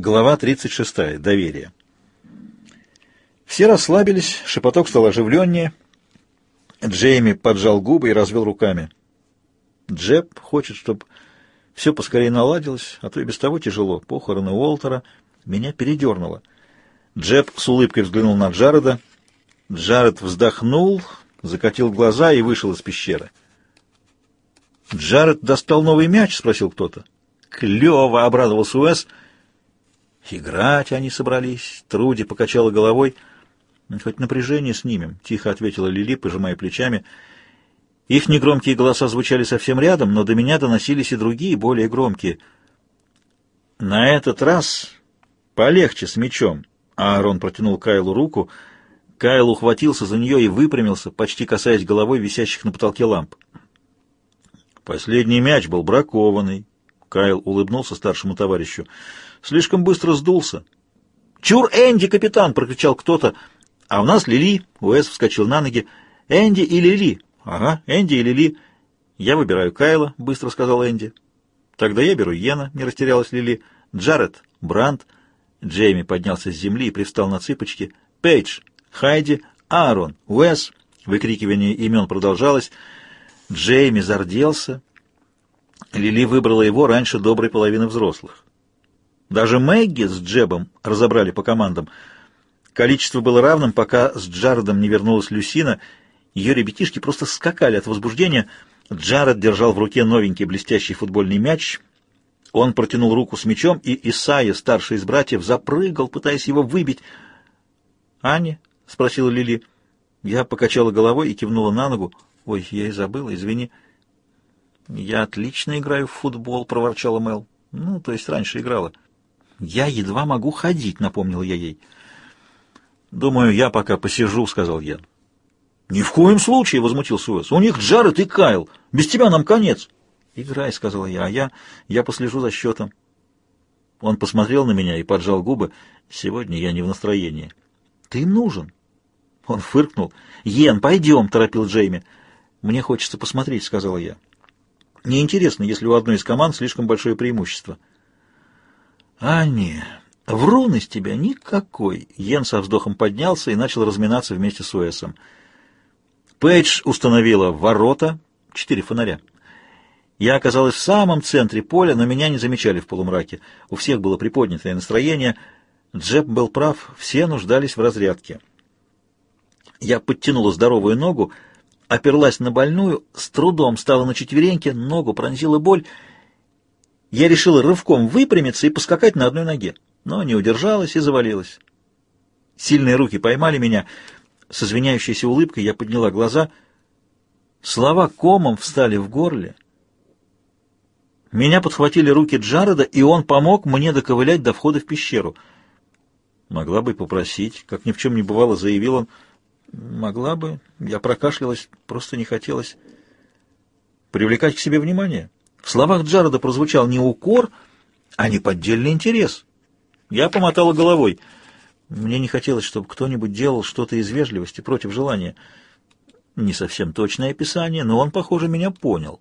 Глава 36. Доверие. Все расслабились, шепоток стал оживленнее. Джейми поджал губы и развел руками. Джеб хочет, чтобы все поскорее наладилось, а то и без того тяжело. Похороны Уолтера меня передернуло. Джеб с улыбкой взглянул на Джареда. Джаред вздохнул, закатил глаза и вышел из пещеры. «Джаред достал новый мяч?» — спросил кто-то. «Клево!» — обрадовался Уэс — Играть они собрались. Труди покачала головой. «Хоть напряжение снимем», — тихо ответила Лили, пожимая плечами. Их негромкие голоса звучали совсем рядом, но до меня доносились и другие, более громкие. «На этот раз полегче с мечом», — Аарон протянул Кайлу руку. Кайл ухватился за нее и выпрямился, почти касаясь головой висящих на потолке ламп. Последний мяч был бракованный. Кайл улыбнулся старшему товарищу. Слишком быстро сдулся. «Чур, Энди, капитан!» — прокричал кто-то. «А у нас Лили!» — Уэс вскочил на ноги. «Энди и Лили!» «Ага, Энди и Лили!» «Я выбираю Кайла», — быстро сказал Энди. «Тогда я беру Йена», — не растерялась Лили. «Джаред, Брандт». Джейми поднялся с земли и привстал на цыпочки. «Пейдж, Хайди, Аарон, Уэс!» Выкрикивание имен продолжалось. Джейми зарделся. Лили выбрала его раньше доброй половины взрослых. Даже Мэгги с Джебом разобрали по командам. Количество было равным, пока с Джаредом не вернулась Люсина. Ее ребятишки просто скакали от возбуждения. Джаред держал в руке новенький блестящий футбольный мяч. Он протянул руку с мячом, и Исайя, старший из братьев, запрыгал, пытаясь его выбить. «Аня?» — спросила Лили. Я покачала головой и кивнула на ногу. «Ой, я и забыла, извини». «Я отлично играю в футбол», — проворчала Мел. «Ну, то есть раньше играла». «Я едва могу ходить», — напомнил я ей. «Думаю, я пока посижу», — сказал я. «Ни в коем случае!» — возмутился Уэс. «У них Джаред и Кайл. Без тебя нам конец!» «Играй», — сказал я, — «а я... я послежу за счетом». Он посмотрел на меня и поджал губы. «Сегодня я не в настроении». «Ты им нужен». Он фыркнул. «Йен, пойдем», — торопил Джейми. «Мне хочется посмотреть», — сказала я. «Неинтересно, если у одной из команд слишком большое преимущество». «Анни, врун из тебя никакой!» Йен со вздохом поднялся и начал разминаться вместе с Уэсом. Пейдж установила ворота, четыре фонаря. Я оказалась в самом центре поля, но меня не замечали в полумраке. У всех было приподнятое настроение. Джеб был прав, все нуждались в разрядке. Я подтянула здоровую ногу, оперлась на больную, с трудом стала на четвереньки, ногу пронзила боль — я решила рывком выпрямиться и поскакать на одной ноге, но не удержалась и завалилась. Сильные руки поймали меня. С извиняющейся улыбкой я подняла глаза. Слова комом встали в горле. Меня подхватили руки Джареда, и он помог мне доковылять до входа в пещеру. Могла бы попросить, как ни в чем не бывало, заявил он. Могла бы. Я прокашлялась, просто не хотелось привлекать к себе внимание. В словах Джареда прозвучал не укор, а неподдельный интерес. Я помотала головой. Мне не хотелось, чтобы кто-нибудь делал что-то из вежливости против желания. Не совсем точное описание, но он, похоже, меня понял.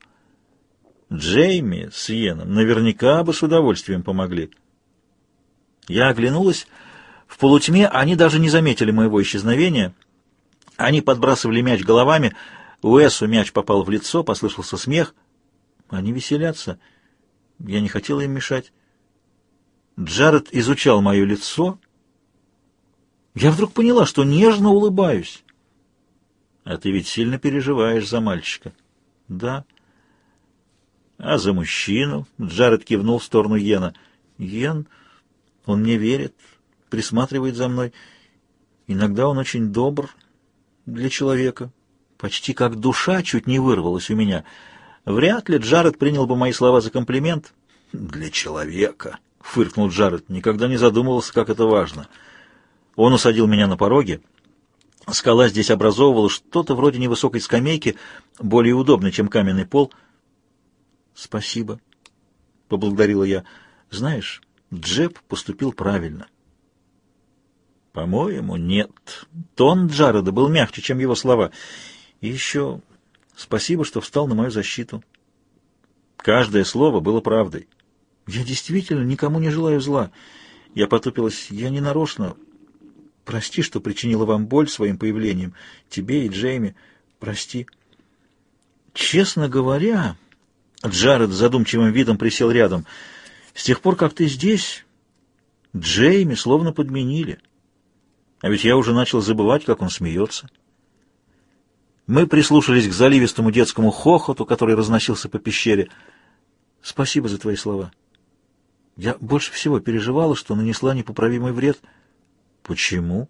Джейми с Йеном наверняка бы с удовольствием помогли. Я оглянулась. В полутьме они даже не заметили моего исчезновения. Они подбрасывали мяч головами. Уэсу мяч попал в лицо, послышался смех — они веселятся. Я не хотела им мешать. Джаред изучал мое лицо. Я вдруг поняла, что нежно улыбаюсь. А ты ведь сильно переживаешь за мальчика. Да. А за мужчину? Джаред кивнул в сторону Йена. Йен, он мне верит, присматривает за мной. Иногда он очень добр для человека. Почти как душа чуть не вырвалась у меня — Вряд ли Джаред принял бы мои слова за комплимент. «Для человека», — фыркнул Джаред, — никогда не задумывался, как это важно. Он усадил меня на пороге. Скала здесь образовывала что-то вроде невысокой скамейки, более удобной, чем каменный пол. «Спасибо», — поблагодарила я. «Знаешь, Джеб поступил правильно». «По-моему, нет. Тон Джареда был мягче, чем его слова. И еще Спасибо, что встал на мою защиту. Каждое слово было правдой. Я действительно никому не желаю зла. Я потупилась. «Я не нарочно. Прости, что причинила вам боль своим появлением. Тебе и Джейми. Прости». «Честно говоря...» Джаред задумчивым видом присел рядом. «С тех пор, как ты здесь, Джейми словно подменили. А ведь я уже начал забывать, как он смеется». Мы прислушались к заливистому детскому хохоту, который разносился по пещере. «Спасибо за твои слова. Я больше всего переживала, что нанесла непоправимый вред». «Почему?»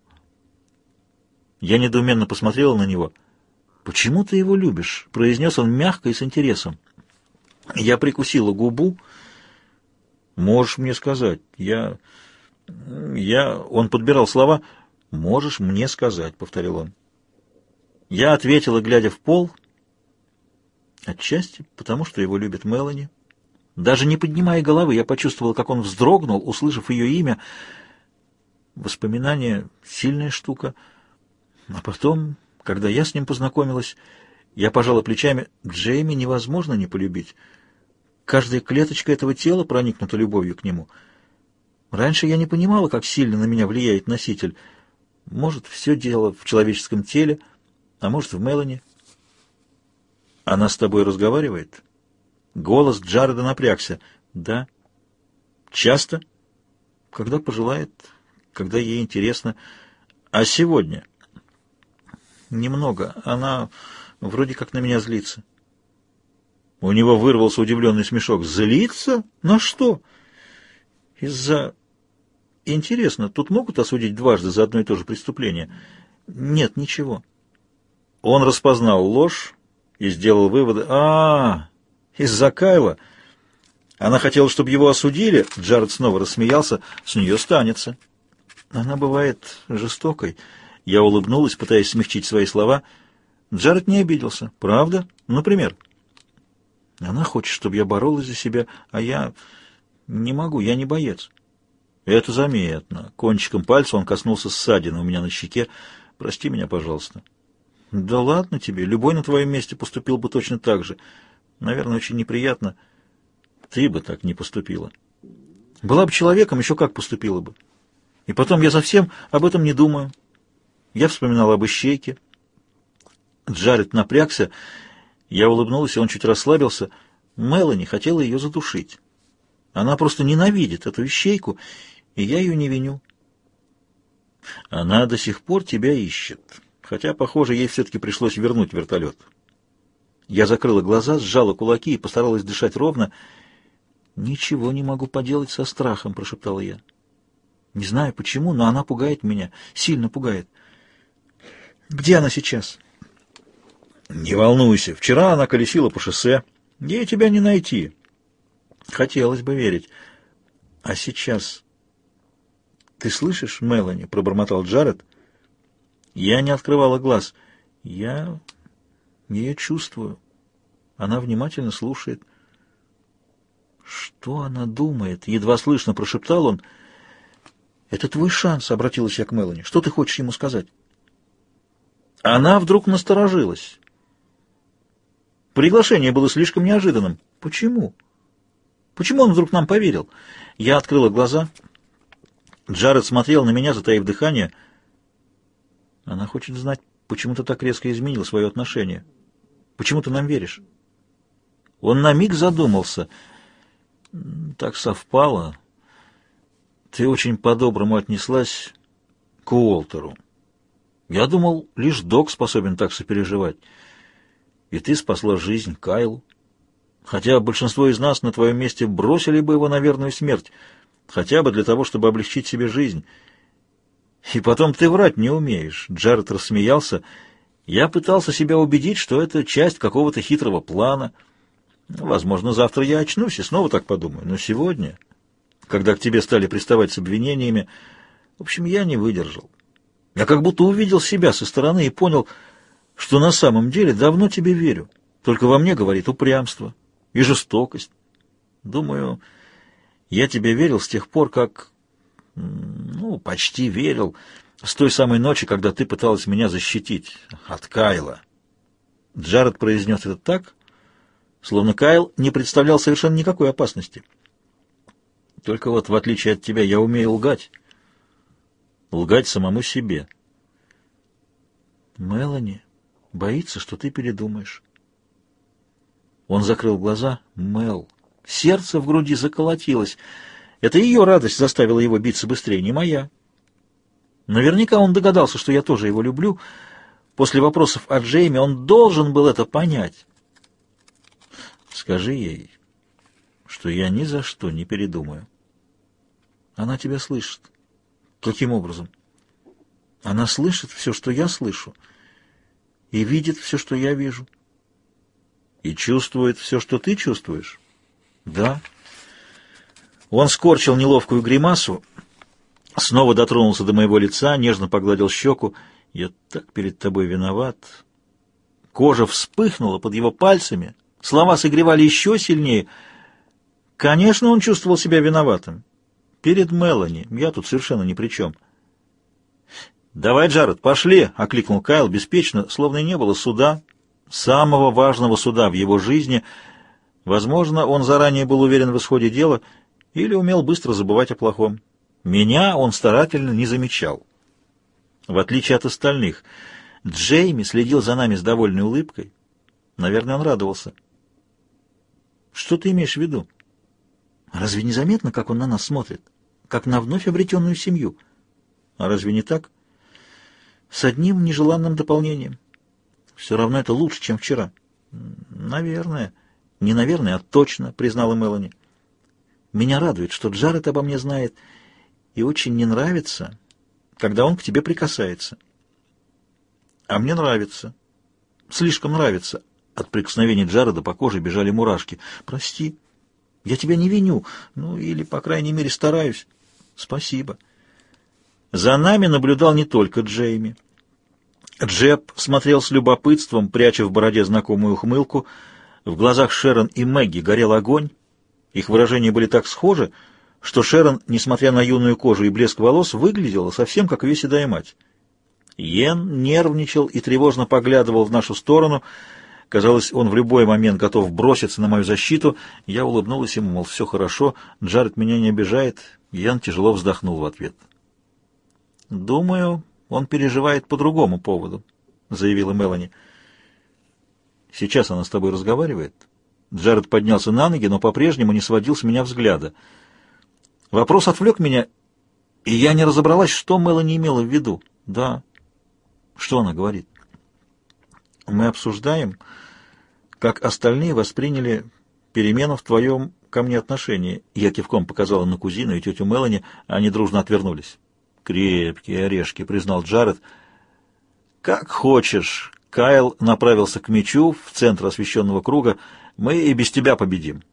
Я недоуменно посмотрела на него. «Почему ты его любишь?» — произнес он мягко и с интересом. Я прикусила губу. «Можешь мне сказать. Я... я...» Он подбирал слова. «Можешь мне сказать», — повторил он. Я ответила, глядя в пол, отчасти потому, что его любит Мелани. Даже не поднимая головы, я почувствовала, как он вздрогнул, услышав ее имя. Воспоминание — сильная штука. А потом, когда я с ним познакомилась, я пожала плечами. Джейми невозможно не полюбить. Каждая клеточка этого тела проникнута любовью к нему. Раньше я не понимала, как сильно на меня влияет носитель. Может, все дело в человеческом теле — а может, в Мелани? Она с тобой разговаривает? Голос Джареда напрягся. Да. Часто? Когда пожелает, когда ей интересно. А сегодня? Немного. Она вроде как на меня злится. У него вырвался удивленный смешок. Злится? На что? Из-за... Интересно, тут могут осудить дважды за одно и то же преступление? Нет, ничего. Он распознал ложь и сделал выводы. а, из-за Кайла. Она хотела, чтобы его осудили. Джаред снова рассмеялся. С нее станется. Она бывает жестокой. Я улыбнулась, пытаясь смягчить свои слова. Джаред не обиделся. Правда? Например? Она хочет, чтобы я боролась за себя, а я не могу, я не боец. Это заметно. Кончиком пальца он коснулся ссадины у меня на щеке. Прости меня, пожалуйста. Да ладно тебе, любой на твоем месте поступил бы точно так же. Наверное, очень неприятно. Ты бы так не поступила. Была бы человеком, еще как поступила бы. И потом я совсем об этом не думаю. Я вспоминала об ищейке. Джаред напрягся. Я улыбнулась, и он чуть расслабился. Мелани хотела ее задушить. Она просто ненавидит эту ищейку, и я ее не виню. Она до сих пор тебя ищет хотя, похоже, ей все-таки пришлось вернуть вертолет. Я закрыла глаза, сжала кулаки и постаралась дышать ровно. «Ничего не могу поделать со страхом», — прошептала я. «Не знаю почему, но она пугает меня, сильно пугает». «Где она сейчас?» «Не волнуйся. Вчера она колесила по шоссе. Ей тебя не найти». «Хотелось бы верить. А сейчас...» «Ты слышишь, Мелани?» — пробормотал Джаред. Я не открывала глаз. Я ее чувствую. Она внимательно слушает. «Что она думает?» — едва слышно прошептал он. «Это твой шанс», — обратилась я к Мелани. «Что ты хочешь ему сказать?» Она вдруг насторожилась. Приглашение было слишком неожиданным. Почему? Почему он вдруг нам поверил? Я открыла глаза. Джаред смотрел на меня, затаив дыхание — она хочет знать, почему ты так резко изменил свое отношение. Почему ты нам веришь? Он на миг задумался. Так совпало. Ты очень по-доброму отнеслась к Уолтеру. Я думал, лишь док способен так сопереживать. И ты спасла жизнь Кайлу. Хотя большинство из нас на твоем месте бросили бы его на верную смерть, хотя бы для того, чтобы облегчить себе жизнь. И потом ты врать не умеешь. Джаред рассмеялся. Я пытался себя убедить, что это часть какого-то хитрого плана. Возможно, завтра я очнусь и снова так подумаю. Но сегодня, когда к тебе стали приставать с обвинениями, в общем, я не выдержал. Я как будто увидел себя со стороны и понял, что на самом деле давно тебе верю. Только во мне говорит упрямство и жестокость. Думаю, я тебе верил с тех пор, как ну, почти верил. С той самой ночи, когда ты пыталась меня защитить от Кайла. Джаред произнес это так, словно Кайл не представлял совершенно никакой опасности. Только вот, в отличие от тебя, я умею лгать. Лгать самому себе. Мелани боится, что ты передумаешь. Он закрыл глаза. Мел. Сердце в груди заколотилось. Это ее радость заставила его биться быстрее, не моя. Наверняка он догадался, что я тоже его люблю. После вопросов о Джейме он должен был это понять. Скажи ей, что я ни за что не передумаю. Она тебя слышит. Каким образом? Она слышит все, что я слышу, и видит все, что я вижу. И чувствует все, что ты чувствуешь? Да. Он скорчил неловкую гримасу, снова дотронулся до моего лица, нежно погладил щеку. Я так перед тобой виноват. Кожа вспыхнула под его пальцами, слова согревали еще сильнее. Конечно, он чувствовал себя виноватым. Перед Мелани. Я тут совершенно ни при чем. «Давай, Джаред, пошли!» — окликнул Кайл беспечно, словно не было суда, самого важного суда в его жизни. Возможно, он заранее был уверен в исходе дела или умел быстро забывать о плохом. Меня он старательно не замечал. В отличие от остальных, Джейми следил за нами с довольной улыбкой. Наверное, он радовался. «Что ты имеешь в виду?» Разве не заметно, как он на нас смотрит? Как на вновь обретенную семью? А разве не так? С одним нежеланным дополнением. Все равно это лучше, чем вчера. Наверное. Не наверное, а точно, признала Мелани. Меня радует, что Джаред обо мне знает, и очень не нравится, когда он к тебе прикасается. А мне нравится. Слишком нравится. От прикосновений Джареда по коже бежали мурашки. Прости. Я тебя не виню, ну или, по крайней мере, стараюсь. Спасибо. За нами наблюдал не только Джейми. Джеб смотрел с любопытством, пряча в бороде знакомую ухмылку. В глазах Шерон и Мэгги горел огонь. Их выражения были так схожи, что Шерон, несмотря на юную кожу и блеск волос, выглядела совсем как ее седая мать. Йен нервничал и тревожно поглядывал в нашу сторону — Казалось, он в любой момент готов броситься на мою защиту. Я улыбнулась ему, мол, все хорошо, Джаред меня не обижает. Ян тяжело вздохнул в ответ. «Думаю, он переживает по другому поводу», — заявила Мелани. «Сейчас она с тобой разговаривает?» Джаред поднялся на ноги, но по-прежнему не сводил с меня взгляда. Вопрос отвлек меня, и я не разобралась, что Мелани имела в виду. «Да». «Что она говорит?» «Мы обсуждаем...» как остальные восприняли перемену в твоем ко мне отношении. Я кивком показала на кузину и тетю Мелани, они дружно отвернулись. «Крепкие орешки», — признал Джаред. «Как хочешь». Кайл направился к мечу в центр освещенного круга. «Мы и без тебя победим».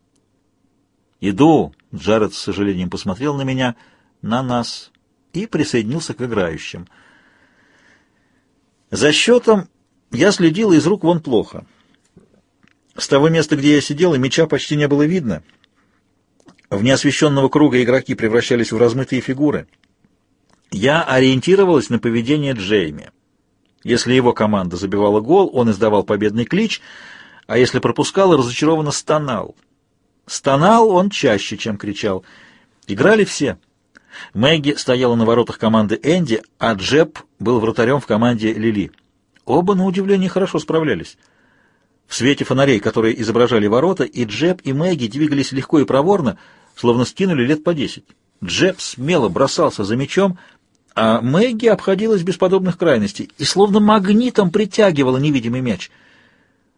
«Иду», — Джаред с сожалением посмотрел на меня, на нас, и присоединился к играющим. За счетом я следил из рук вон плохо. С того места, где я сидел, и меча почти не было видно. В неосвещенного круга игроки превращались в размытые фигуры. Я ориентировалась на поведение Джейми. Если его команда забивала гол, он издавал победный клич, а если пропускал, разочарованно стонал. Стонал он чаще, чем кричал. Играли все. Мэгги стояла на воротах команды Энди, а Джеб был вратарем в команде Лили. Оба, на удивление, хорошо справлялись. В свете фонарей, которые изображали ворота, и Джеб, и Мэгги двигались легко и проворно, словно скинули лет по десять. Джеб смело бросался за мячом, а Мэгги обходилась без подобных крайностей и словно магнитом притягивала невидимый мяч.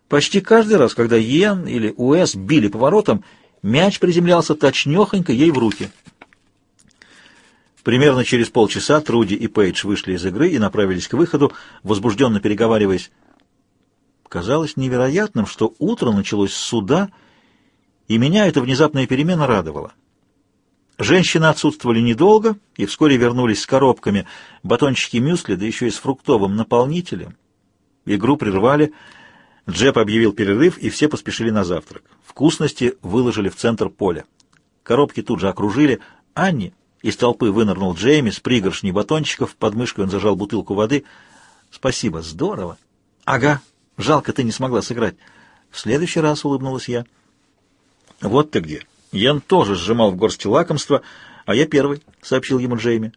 Почти каждый раз, когда Йен или Уэс били по воротам, мяч приземлялся точнёхонько ей в руки. Примерно через полчаса Труди и Пейдж вышли из игры и направились к выходу, возбужденно переговариваясь. Казалось невероятным, что утро началось с суда, и меня эта внезапная перемена радовала. Женщины отсутствовали недолго и вскоре вернулись с коробками, батончики мюсли, да еще и с фруктовым наполнителем. Игру прервали, Джеб объявил перерыв, и все поспешили на завтрак. Вкусности выложили в центр поля. Коробки тут же окружили. Анни из толпы вынырнул Джейми с пригоршней батончиков, под мышкой он зажал бутылку воды. «Спасибо, здорово!» «Ага, Жалко, ты не смогла сыграть. В следующий раз улыбнулась я. Вот ты где. Йен тоже сжимал в горсти лакомства, а я первый, — сообщил ему Джейми.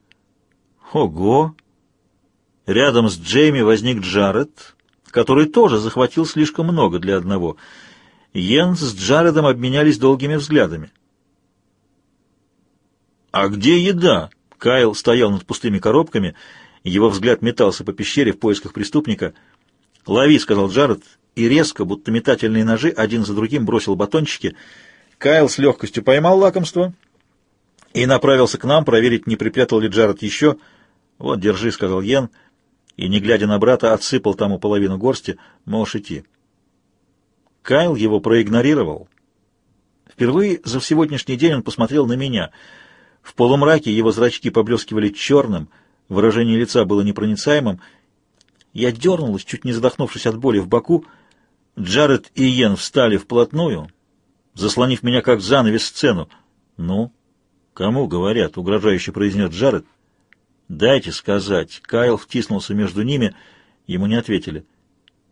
Ого! Рядом с Джейми возник Джаред, который тоже захватил слишком много для одного. Йен с Джаредом обменялись долгими взглядами. «А где еда?» Кайл стоял над пустыми коробками, его взгляд метался по пещере в поисках преступника. «Лови», — сказал Джаред, и резко, будто метательные ножи, один за другим бросил батончики. Кайл с легкостью поймал лакомство и направился к нам проверить, не припрятал ли Джаред еще. «Вот, держи», — сказал Йен, и, не глядя на брата, отсыпал тому половину горсти. «Можешь идти». Кайл его проигнорировал. Впервые за сегодняшний день он посмотрел на меня — в полумраке его зрачки поблескивали черным, выражение лица было непроницаемым. Я дернулась, чуть не задохнувшись от боли в боку. Джаред и Йен встали вплотную, заслонив меня как занавес сцену. «Ну, кому говорят?» — угрожающе произнес Джаред. «Дайте сказать». Кайл втиснулся между ними, ему не ответили.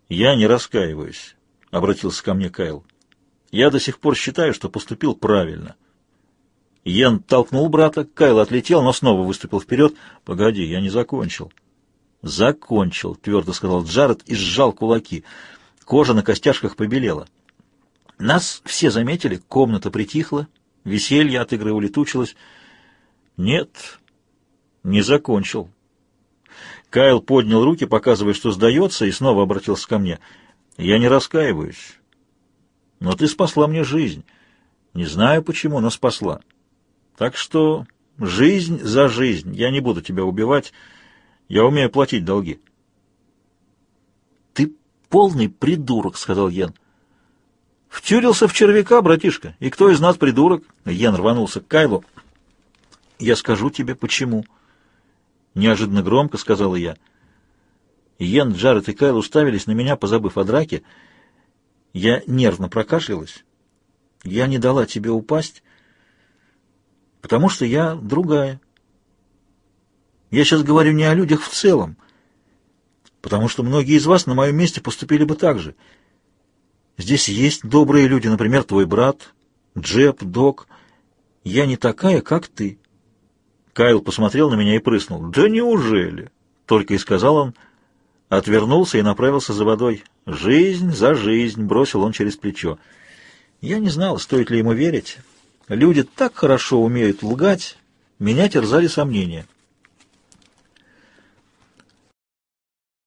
«Я не раскаиваюсь», — обратился ко мне Кайл. «Я до сих пор считаю, что поступил правильно». Йен толкнул брата, Кайл отлетел, но снова выступил вперед. «Погоди, я не закончил». «Закончил», — твердо сказал Джаред и сжал кулаки. Кожа на костяшках побелела. Нас все заметили, комната притихла, веселье от игры улетучилось. «Нет, не закончил». Кайл поднял руки, показывая, что сдается, и снова обратился ко мне. «Я не раскаиваюсь, но ты спасла мне жизнь. Не знаю почему, но спасла». Так что жизнь за жизнь. Я не буду тебя убивать. Я умею платить долги. Ты полный придурок, сказал Йен. Втюрился в червяка, братишка. И кто из нас придурок? Йен рванулся к Кайлу. Я скажу тебе, почему. Неожиданно громко сказала я. Йен, Джаред и Кайл уставились на меня, позабыв о драке. Я нервно прокашлялась. Я не дала тебе упасть, потому что я другая. Я сейчас говорю не о людях в целом, потому что многие из вас на моем месте поступили бы так же. Здесь есть добрые люди, например, твой брат, Джеб, Док. Я не такая, как ты. Кайл посмотрел на меня и прыснул. «Да неужели?» — только и сказал он. Отвернулся и направился за водой. «Жизнь за жизнь!» — бросил он через плечо. Я не знал, стоит ли ему верить. Люди так хорошо умеют лгать, меня терзали сомнения.